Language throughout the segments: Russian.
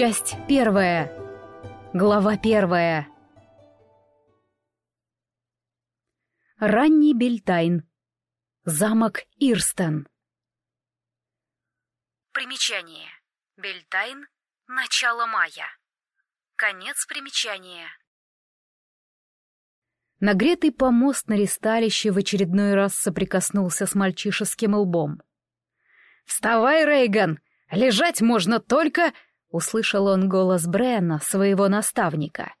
Часть первая. Глава первая. Ранний Бельтайн. Замок Ирстен. Примечание. Бельтайн. Начало мая. Конец примечания. Нагретый помост на ристалище в очередной раз соприкоснулся с мальчишеским лбом. «Вставай, Рейган! Лежать можно только...» — услышал он голос Брена, своего наставника.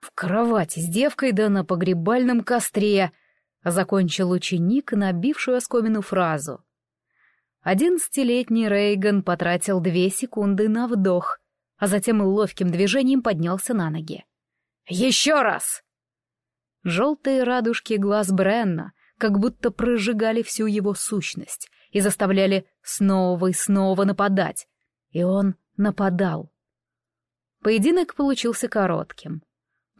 «В кровати с девкой да на погребальном костре», — закончил ученик набившую оскомину фразу. Одиннадцатилетний Рейган потратил две секунды на вдох, а затем ловким движением поднялся на ноги. «Еще раз!» Желтые радужки глаз Бренна как будто прожигали всю его сущность и заставляли снова и снова нападать, и он нападал. Поединок получился коротким.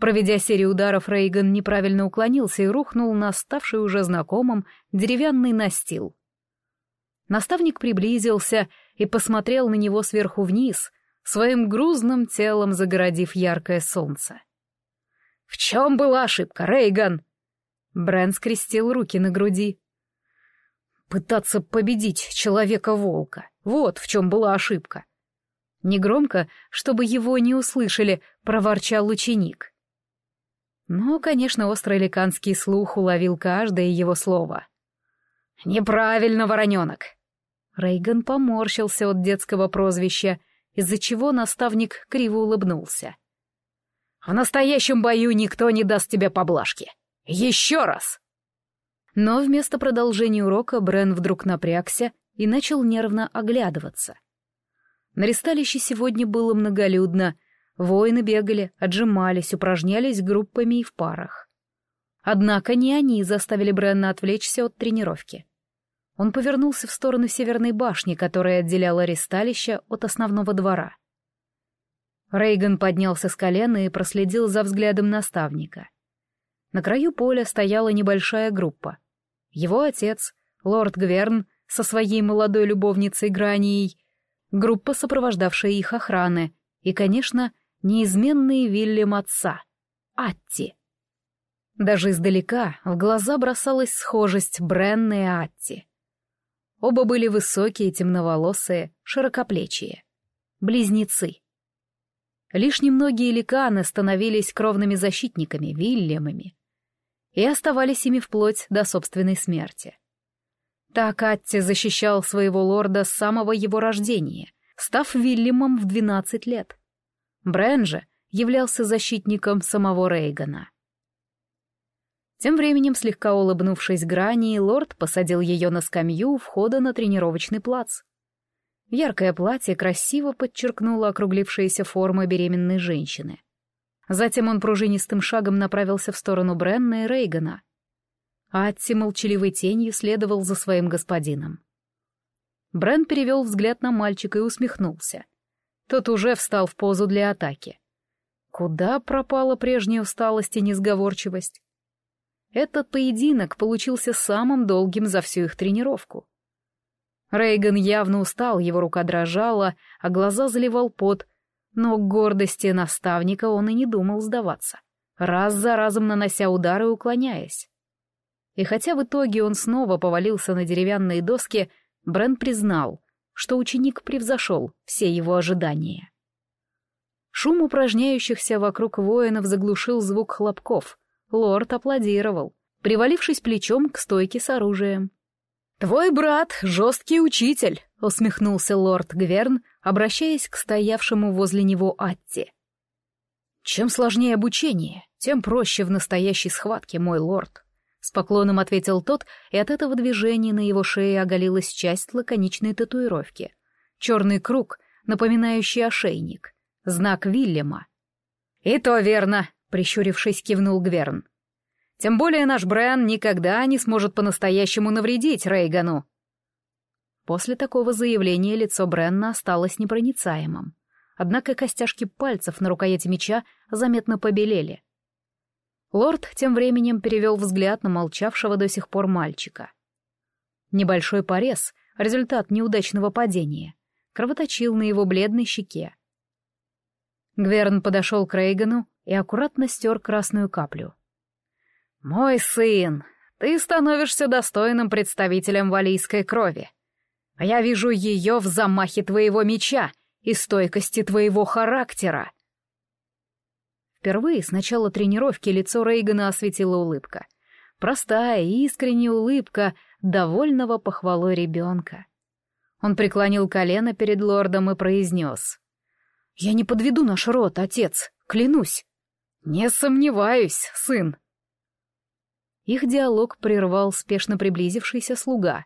Проведя серию ударов, Рейган неправильно уклонился и рухнул на ставший уже знакомым деревянный настил. Наставник приблизился и посмотрел на него сверху вниз, своим грузным телом загородив яркое солнце. «В чем была ошибка, Рейган?» Брэн скрестил руки на груди. «Пытаться победить Человека-волка. Вот в чем была ошибка. Негромко, чтобы его не услышали, проворчал ученик. Но, конечно, острый ликанский слух уловил каждое его слово. «Неправильно, вороненок!» Рейган поморщился от детского прозвища, из-за чего наставник криво улыбнулся. «В настоящем бою никто не даст тебе поблажки. Еще раз!» Но вместо продолжения урока Брен вдруг напрягся и начал нервно оглядываться — на ристалище сегодня было многолюдно. Воины бегали, отжимались, упражнялись группами и в парах. Однако не они заставили Бренна отвлечься от тренировки. Он повернулся в сторону северной башни, которая отделяла ристалище от основного двора. Рейган поднялся с колена и проследил за взглядом наставника. На краю поля стояла небольшая группа. Его отец, лорд Гверн, со своей молодой любовницей Гранией, группа, сопровождавшая их охраны, и, конечно, неизменный Вильям отца, Атти. Даже издалека в глаза бросалась схожесть Бренны и Атти. Оба были высокие, темноволосые, широкоплечие. Близнецы. Лишь немногие ликаны становились кровными защитниками, Вильямами, и оставались ими вплоть до собственной смерти. Так Атти защищал своего лорда с самого его рождения, став Вильямом в 12 лет. Брэн же являлся защитником самого Рейгана. Тем временем, слегка улыбнувшись Грани, лорд посадил ее на скамью у входа на тренировочный плац. Яркое платье красиво подчеркнуло округлившиеся формы беременной женщины. Затем он пружинистым шагом направился в сторону Бренна и Рейгана — Атти молчаливой тенью следовал за своим господином. Брен перевел взгляд на мальчика и усмехнулся. Тот уже встал в позу для атаки. Куда пропала прежняя усталость и несговорчивость? Этот поединок получился самым долгим за всю их тренировку. Рейган явно устал, его рука дрожала, а глаза заливал пот, но к гордости наставника он и не думал сдаваться, раз за разом нанося удары и уклоняясь. И хотя в итоге он снова повалился на деревянные доски, Брен признал, что ученик превзошел все его ожидания. Шум упражняющихся вокруг воинов заглушил звук хлопков. Лорд аплодировал, привалившись плечом к стойке с оружием. «Твой брат — жесткий учитель», — усмехнулся лорд Гверн, обращаясь к стоявшему возле него Атти. «Чем сложнее обучение, тем проще в настоящей схватке, мой лорд», с поклоном ответил тот, и от этого движения на его шее оголилась часть лаконичной татуировки. Черный круг, напоминающий ошейник. Знак Вильяма. «И то верно», — прищурившись, кивнул Гверн. «Тем более наш Брэн никогда не сможет по-настоящему навредить Рейгану». После такого заявления лицо Бренна осталось непроницаемым. Однако костяшки пальцев на рукояти меча заметно побелели. Лорд тем временем перевел взгляд на молчавшего до сих пор мальчика. Небольшой порез, результат неудачного падения, кровоточил на его бледной щеке. Гверн подошел к Рейгану и аккуратно стер красную каплю. «Мой сын, ты становишься достойным представителем валийской крови. А я вижу ее в замахе твоего меча и стойкости твоего характера». Впервые с начала тренировки лицо Рейгана осветила улыбка. Простая и искренняя улыбка довольного похвалой ребенка. Он преклонил колено перед лордом и произнес. «Я не подведу наш род, отец, клянусь». «Не сомневаюсь, сын». Их диалог прервал спешно приблизившийся слуга.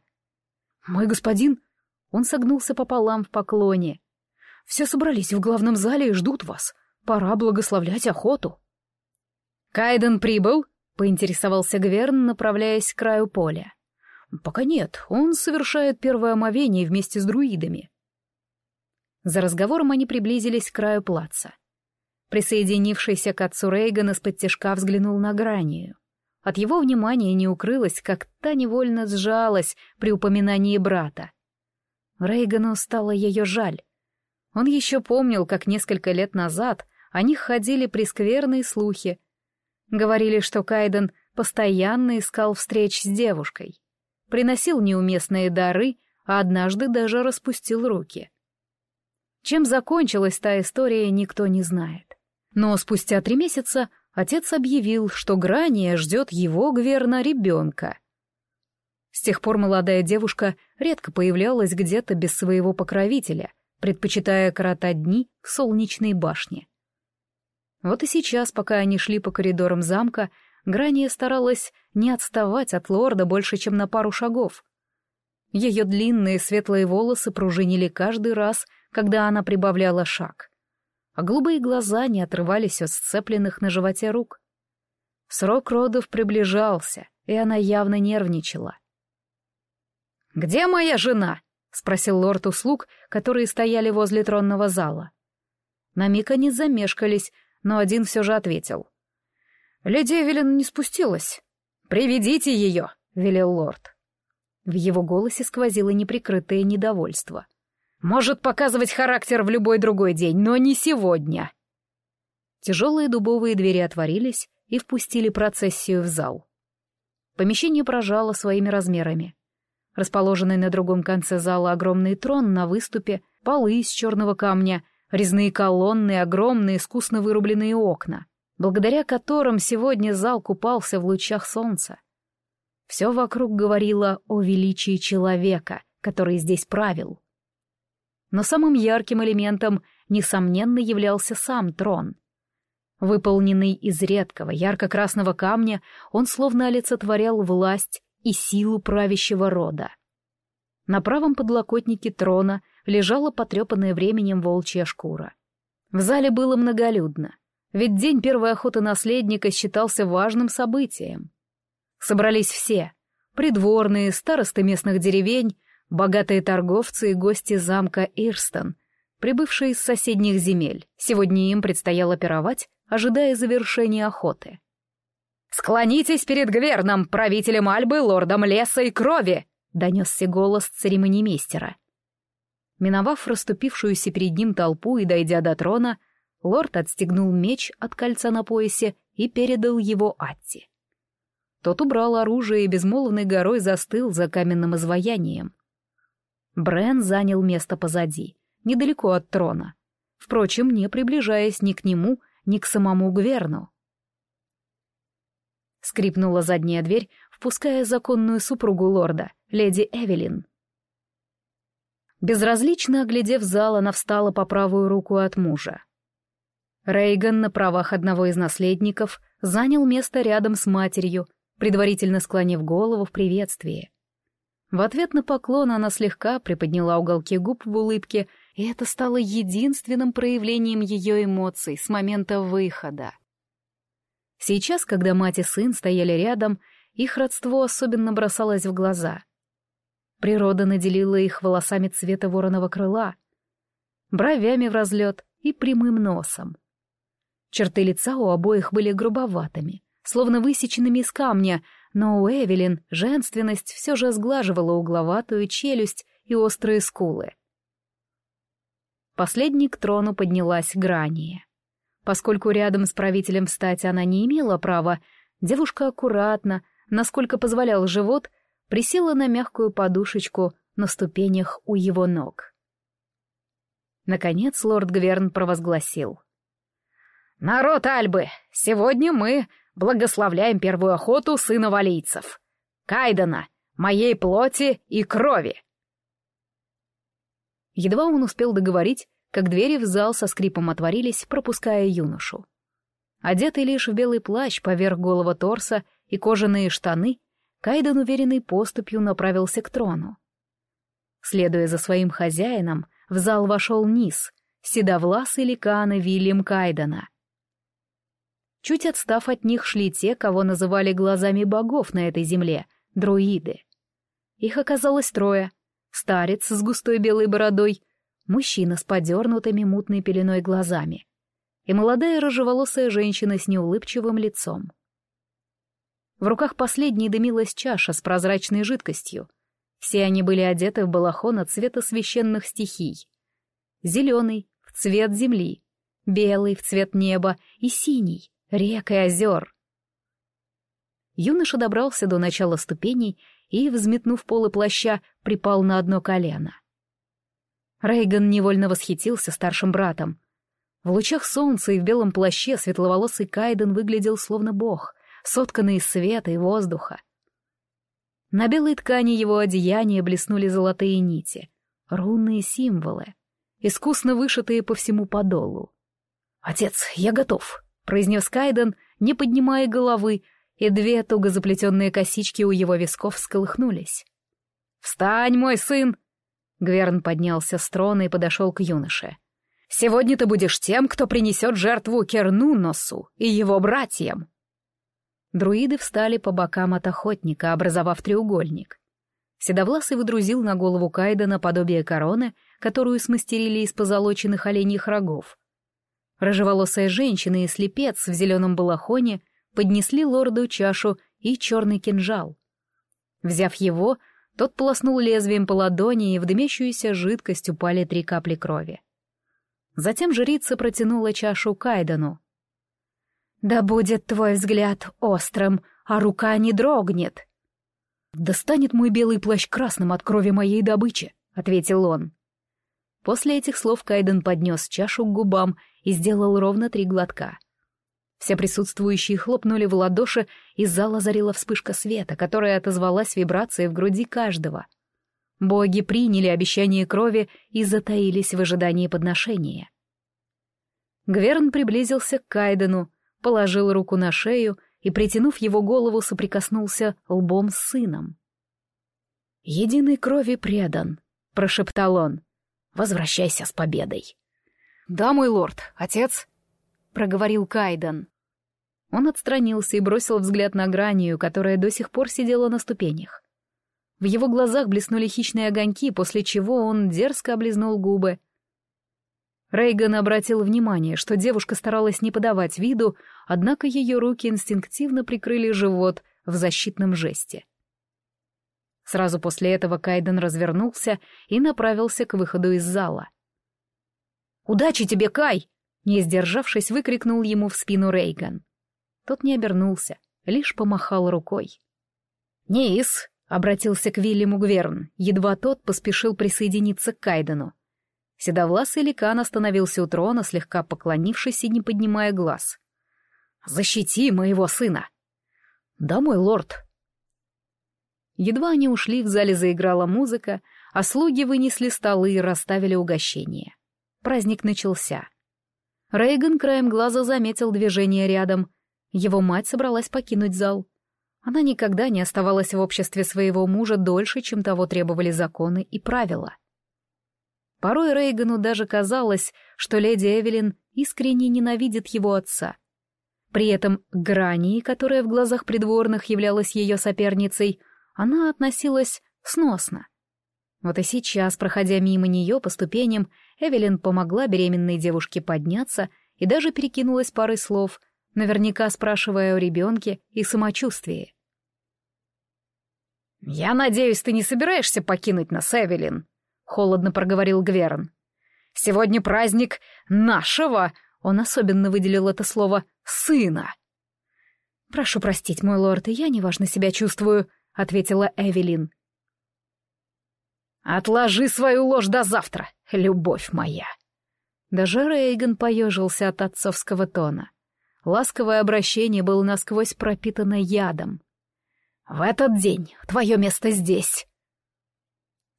«Мой господин...» Он согнулся пополам в поклоне. «Все собрались в главном зале и ждут вас. Пора благословлять охоту». «Кайден прибыл?» — поинтересовался Гверн, направляясь к краю поля. «Пока нет, он совершает первое омовение вместе с друидами». За разговором они приблизились к краю плаца. Присоединившийся к отцу Рейган из-под тяжка взглянул на Гранию. От его внимания не укрылось, как та невольно сжалась при упоминании брата. Рейгану стало ее жаль. Он еще помнил, как несколько лет назад о них ходили прескверные слухи. Говорили, что Кайден постоянно искал встреч с девушкой приносил неуместные дары, а однажды даже распустил руки. Чем закончилась та история, никто не знает. Но спустя три месяца отец объявил, что Грания ждет его, Гверна, ребенка. С тех пор молодая девушка редко появлялась где-то без своего покровителя, предпочитая коротать дни в солнечной башне. Вот и сейчас, пока они шли по коридорам замка, Грания старалась не отставать от лорда больше, чем на пару шагов. Ее длинные светлые волосы пружинили каждый раз, когда она прибавляла шаг, а голубые глаза не отрывались от сцепленных на животе рук. Срок родов приближался, и она явно нервничала. «Где моя жена?» — спросил лорд услуг, которые стояли возле тронного зала. На миг они замешкались, но один все же ответил. «Леди Эвелин не спустилась. Приведите ее!» — велел лорд. В его голосе сквозило неприкрытое недовольство. «Может показывать характер в любой другой день, но не сегодня!» Тяжелые дубовые двери отворились и впустили процессию в зал. Помещение поражало своими размерами. Расположенный на другом конце зала огромный трон на выступе, полы из черного камня, резные колонны, огромные искусно вырубленные окна благодаря которым сегодня зал купался в лучах солнца. Все вокруг говорило о величии человека, который здесь правил. Но самым ярким элементом, несомненно, являлся сам трон. Выполненный из редкого ярко-красного камня, он словно олицетворял власть и силу правящего рода. На правом подлокотнике трона лежала потрепанная временем волчья шкура. В зале было многолюдно ведь день первой охоты наследника считался важным событием. Собрались все — придворные, старосты местных деревень, богатые торговцы и гости замка Ирстон, прибывшие из соседних земель. Сегодня им предстояло пировать, ожидая завершения охоты. «Склонитесь перед Гверном, правителем Альбы, лордом леса и крови!» — донесся голос церемонимейстера. Миновав расступившуюся перед ним толпу и дойдя до трона, Лорд отстегнул меч от кольца на поясе и передал его Атти. Тот убрал оружие и безмолвной горой застыл за каменным изваянием. Брен занял место позади, недалеко от трона, впрочем, не приближаясь ни к нему, ни к самому Гверну. Скрипнула задняя дверь, впуская законную супругу лорда, леди Эвелин. Безразлично оглядев зал, она встала по правую руку от мужа. Рейган на правах одного из наследников занял место рядом с матерью, предварительно склонив голову в приветствии. В ответ на поклон она слегка приподняла уголки губ в улыбке, и это стало единственным проявлением ее эмоций с момента выхода. Сейчас, когда мать и сын стояли рядом, их родство особенно бросалось в глаза. Природа наделила их волосами цвета вороного крыла, бровями в разлет и прямым носом. Черты лица у обоих были грубоватыми, словно высеченными из камня, но у Эвелин женственность все же сглаживала угловатую челюсть и острые скулы. Последней к трону поднялась Грания. Поскольку рядом с правителем встать она не имела права, девушка аккуратно, насколько позволял живот, присела на мягкую подушечку на ступенях у его ног. Наконец лорд Гверн провозгласил. «Народ Альбы, сегодня мы благословляем первую охоту сына валийцев. Кайдана, моей плоти и крови!» Едва он успел договорить, как двери в зал со скрипом отворились, пропуская юношу. Одетый лишь в белый плащ поверх голого торса и кожаные штаны, Кайден уверенной поступью направился к трону. Следуя за своим хозяином, в зал вошел Низ, седовласый ликаны Вильям Кайдена. Чуть отстав от них шли те, кого называли глазами богов на этой земле — друиды. Их оказалось трое. Старец с густой белой бородой, мужчина с подернутыми мутной пеленой глазами и молодая рыжеволосая женщина с неулыбчивым лицом. В руках последней дымилась чаша с прозрачной жидкостью. Все они были одеты в балахоны цвета священных стихий. Зеленый — в цвет земли, белый — в цвет неба и синий — рек и озер. Юноша добрался до начала ступеней и, взметнув полы плаща, припал на одно колено. Рейган невольно восхитился старшим братом. В лучах солнца и в белом плаще светловолосый Кайден выглядел словно бог, сотканный из света и воздуха. На белой ткани его одеяния блеснули золотые нити, рунные символы, искусно вышитые по всему подолу. «Отец, я готов», — произнес Кайден, не поднимая головы, и две туго заплетенные косички у его висков всколыхнулись. «Встань, мой сын!» Гверн поднялся с трона и подошел к юноше. «Сегодня ты будешь тем, кто принесет жертву Кернуносу и его братьям!» Друиды встали по бокам от охотника, образовав треугольник. Седовласый выдрузил на голову Кайдена подобие короны, которую смастерили из позолоченных оленьих рогов. Рыжеволосая женщина и слепец в зеленом балахоне поднесли лорду чашу и черный кинжал. Взяв его, тот полоснул лезвием по ладони, и в дымящуюся жидкость упали три капли крови. Затем жрица протянула чашу Кайдану. «Да будет твой взгляд острым, а рука не дрогнет!» «Достанет мой белый плащ красным от крови моей добычи», — ответил он. После этих слов Кайден поднес чашу к губам и сделал ровно три глотка. Все присутствующие хлопнули в ладоши, и зал озарила вспышка света, которая отозвалась вибрацией в груди каждого. Боги приняли обещание крови и затаились в ожидании подношения. Гверн приблизился к Кайдену, положил руку на шею и, притянув его голову, соприкоснулся лбом с сыном. «Единой крови предан», — прошептал он. «Возвращайся с победой». «Да, мой лорд, отец», проговорил Кайден. Он отстранился и бросил взгляд на Гранию, которая до сих пор сидела на ступенях. В его глазах блеснули хищные огоньки, после чего он дерзко облизнул губы. Рейган обратил внимание, что девушка старалась не подавать виду, однако ее руки инстинктивно прикрыли живот в защитном жесте. Сразу после этого Кайден развернулся и направился к выходу из зала. «Удачи тебе, Кай!» Не сдержавшись, выкрикнул ему в спину Рейган. Тот не обернулся, лишь помахал рукой. «Неис!» — обратился к Вильяму Гверн, едва тот поспешил присоединиться к Кайдену. Седовласый ликан остановился у трона, слегка поклонившись и не поднимая глаз. «Защити моего сына!» «Да, мой лорд!» Едва они ушли, в зале заиграла музыка, а слуги вынесли столы и расставили угощения. Праздник начался. Рейган краем глаза заметил движение рядом. Его мать собралась покинуть зал. Она никогда не оставалась в обществе своего мужа дольше, чем того требовали законы и правила. Порой Рейгану даже казалось, что леди Эвелин искренне ненавидит его отца. При этом к Грании, которая в глазах придворных являлась ее соперницей, она относилась сносно. Вот и сейчас, проходя мимо нее по ступеням, Эвелин помогла беременной девушке подняться и даже перекинулась парой слов, наверняка спрашивая о ребенке и самочувствии. «Я надеюсь, ты не собираешься покинуть нас, Эвелин?» — холодно проговорил Гверн. «Сегодня праздник нашего Он особенно выделил это слово «сына». «Прошу простить, мой лорд, я неважно себя чувствую», — ответила Эвелин. «Отложи свою ложь до завтра, любовь моя!» Даже Рейган поежился от отцовского тона. Ласковое обращение было насквозь пропитано ядом. «В этот день твое место здесь!»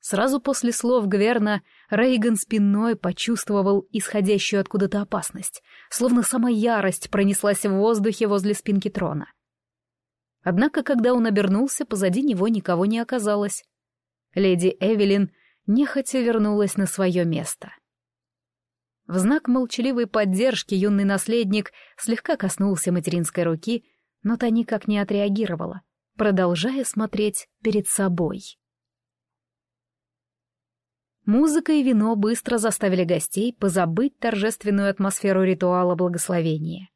Сразу после слов Гверна Рейган спиной почувствовал исходящую откуда-то опасность, словно сама ярость пронеслась в воздухе возле спинки трона. Однако, когда он обернулся, позади него никого не оказалось. Леди Эвелин нехотя вернулась на свое место. В знак молчаливой поддержки юный наследник слегка коснулся материнской руки, но та никак не отреагировала, продолжая смотреть перед собой. Музыка и вино быстро заставили гостей позабыть торжественную атмосферу ритуала благословения.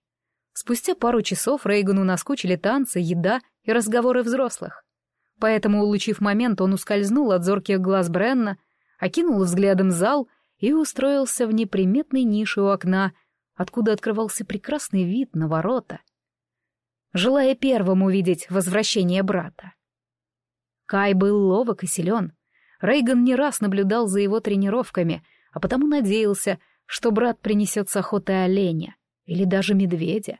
Спустя пару часов Рейгану наскучили танцы, еда и разговоры взрослых. Поэтому, улучив момент, он ускользнул от зорких глаз Бренна, окинул взглядом зал и устроился в неприметной нише у окна, откуда открывался прекрасный вид на ворота, желая первым увидеть возвращение брата. Кай был ловок и силен, Рейган не раз наблюдал за его тренировками, а потому надеялся, что брат принесет с охоты оленя или даже медведя.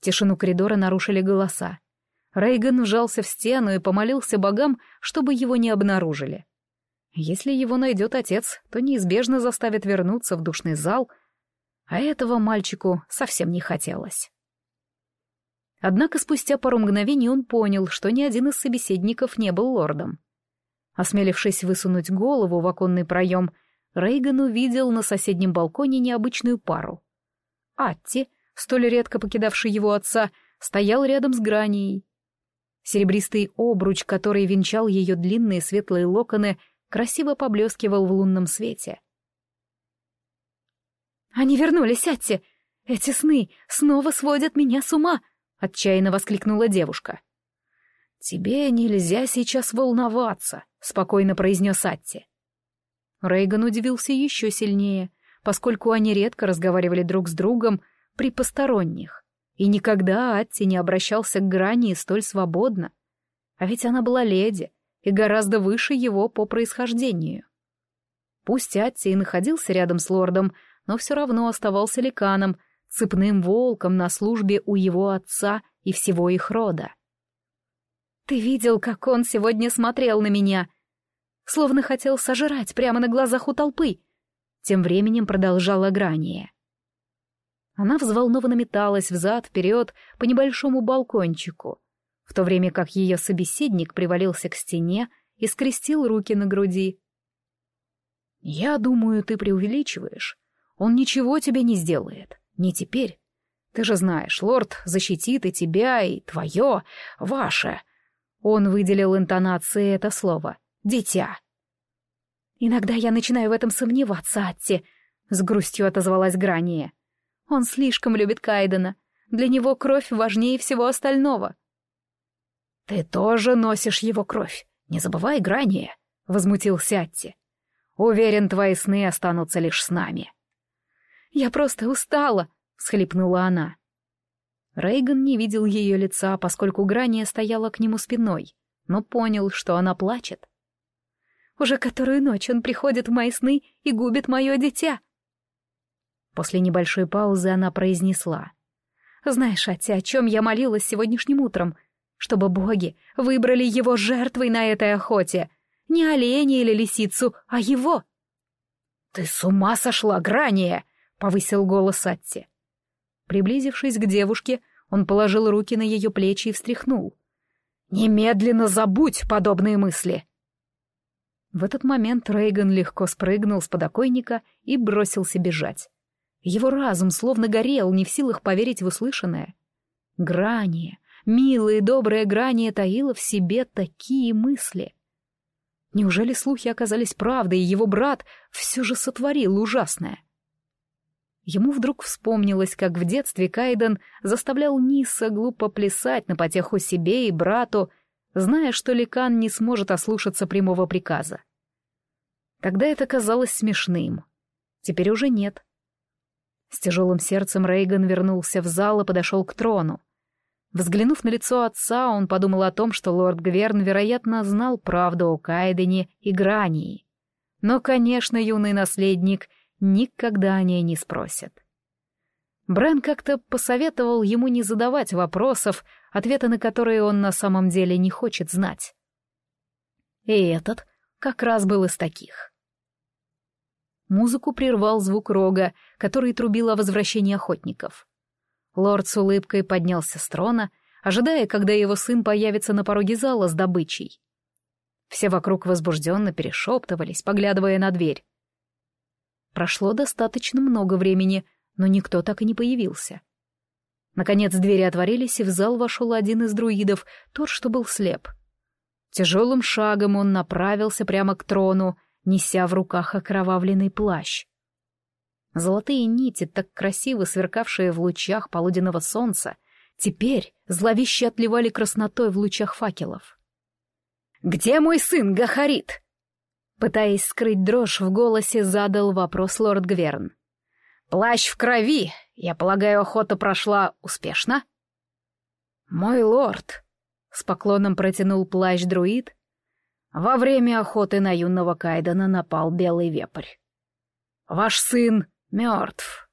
Тишину коридора нарушили голоса. Рейган вжался в стену и помолился богам, чтобы его не обнаружили. Если его найдет отец, то неизбежно заставит вернуться в душный зал, а этого мальчику совсем не хотелось. Однако спустя пару мгновений он понял, что ни один из собеседников не был лордом. Осмелившись высунуть голову в оконный проем, Рейган увидел на соседнем балконе необычную пару. Атти, столь редко покидавший его отца, стоял рядом с Гранией. Серебристый обруч, который венчал ее длинные светлые локоны, красиво поблескивал в лунном свете. «Они вернулись, Атти! Эти сны снова сводят меня с ума!» — отчаянно воскликнула девушка. «Тебе нельзя сейчас волноваться», — спокойно произнес Атти. Рейган удивился еще сильнее, поскольку они редко разговаривали друг с другом при посторонних, и никогда Атти не обращался к Грани столь свободно. А ведь она была леди и гораздо выше его по происхождению. Пусть Атти и находился рядом с лордом, но все равно оставался ликаном, цепным волком на службе у его отца и всего их рода. Ты видел, как он сегодня смотрел на меня? Словно хотел сожрать прямо на глазах у толпы. Тем временем продолжала Грания. Она взволнованно металась взад-вперед по небольшому балкончику, в то время как ее собеседник привалился к стене и скрестил руки на груди. «Я думаю, ты преувеличиваешь. Он ничего тебе не сделает. Не теперь. Ты же знаешь, лорд защитит и тебя, и твое, ваше. Он выделил интонацией это слово. «Дитя». «Иногда я начинаю в этом сомневаться, Атти», — с грустью отозвалась Грания. «Он слишком любит Кайдена. Для него кровь важнее всего остального». «Ты тоже носишь его кровь. Не забывай, Грания», — возмутился Атти. «Уверен, твои сны останутся лишь с нами». «Я просто устала», — всхлипнула она. Рейган не видел ее лица, поскольку Грания стояла к нему спиной, но понял, что она плачет. «Уже которую ночь он приходит в мои сны и губит мое дитя!» После небольшой паузы она произнесла. «Знаешь, Ати, о чем я молилась сегодняшним утром? Чтобы боги выбрали его жертвой на этой охоте. Не оленя или лисицу, а его!» «Ты с ума сошла, Грания!» — повысил голос Атти. Приблизившись к девушке, он положил руки на ее плечи и встряхнул. «Немедленно забудь подобные мысли!» В этот момент Рейган легко спрыгнул с подоконника и бросился бежать. Его разум словно горел, не в силах поверить в услышанное. Грани, милая и добрая Грани таила в себе такие мысли. Неужели слухи оказались правдой, и его брат все же сотворил ужасное? Ему вдруг вспомнилось, как в детстве Кайден заставлял Ниса глупо плясать на потеху себе и брату, зная, что Ликан не сможет ослушаться прямого приказа. Тогда это казалось смешным. Теперь уже нет. С тяжелым сердцем Рейган вернулся в зал и подошел к трону. Взглянув на лицо отца, он подумал о том, что лорд Гверн, вероятно, знал правду о Кайдене и Грании. Но, конечно, юный наследник никогда о ней не спросит. Брен как-то посоветовал ему не задавать вопросов, ответы на которые он на самом деле не хочет знать. И этот как раз был из таких. Музыку прервал звук рога, который трубил о возвращении охотников. Лорд с улыбкой поднялся с трона, ожидая, когда его сын появится на пороге зала с добычей. Все вокруг возбужденно перешептывались, поглядывая на дверь. Прошло достаточно много времени, но никто так и не появился. Наконец двери отворились, и в зал вошел один из друидов, тот, что был слеп. Тяжелым шагом он направился прямо к трону, неся в руках окровавленный плащ. Золотые нити, так красиво сверкавшие в лучах полуденного солнца, теперь зловеще отливали краснотой в лучах факелов. «Где мой сын, Гахарит?» Пытаясь скрыть дрожь в голосе, задал вопрос лорд Гверн. «Плащ в крови. Я полагаю, охота прошла успешно?» «Мой лорд», — с поклоном протянул плащ друид, во время охоты на юного Кайдена напал белый вепрь. Ваш сын мертв.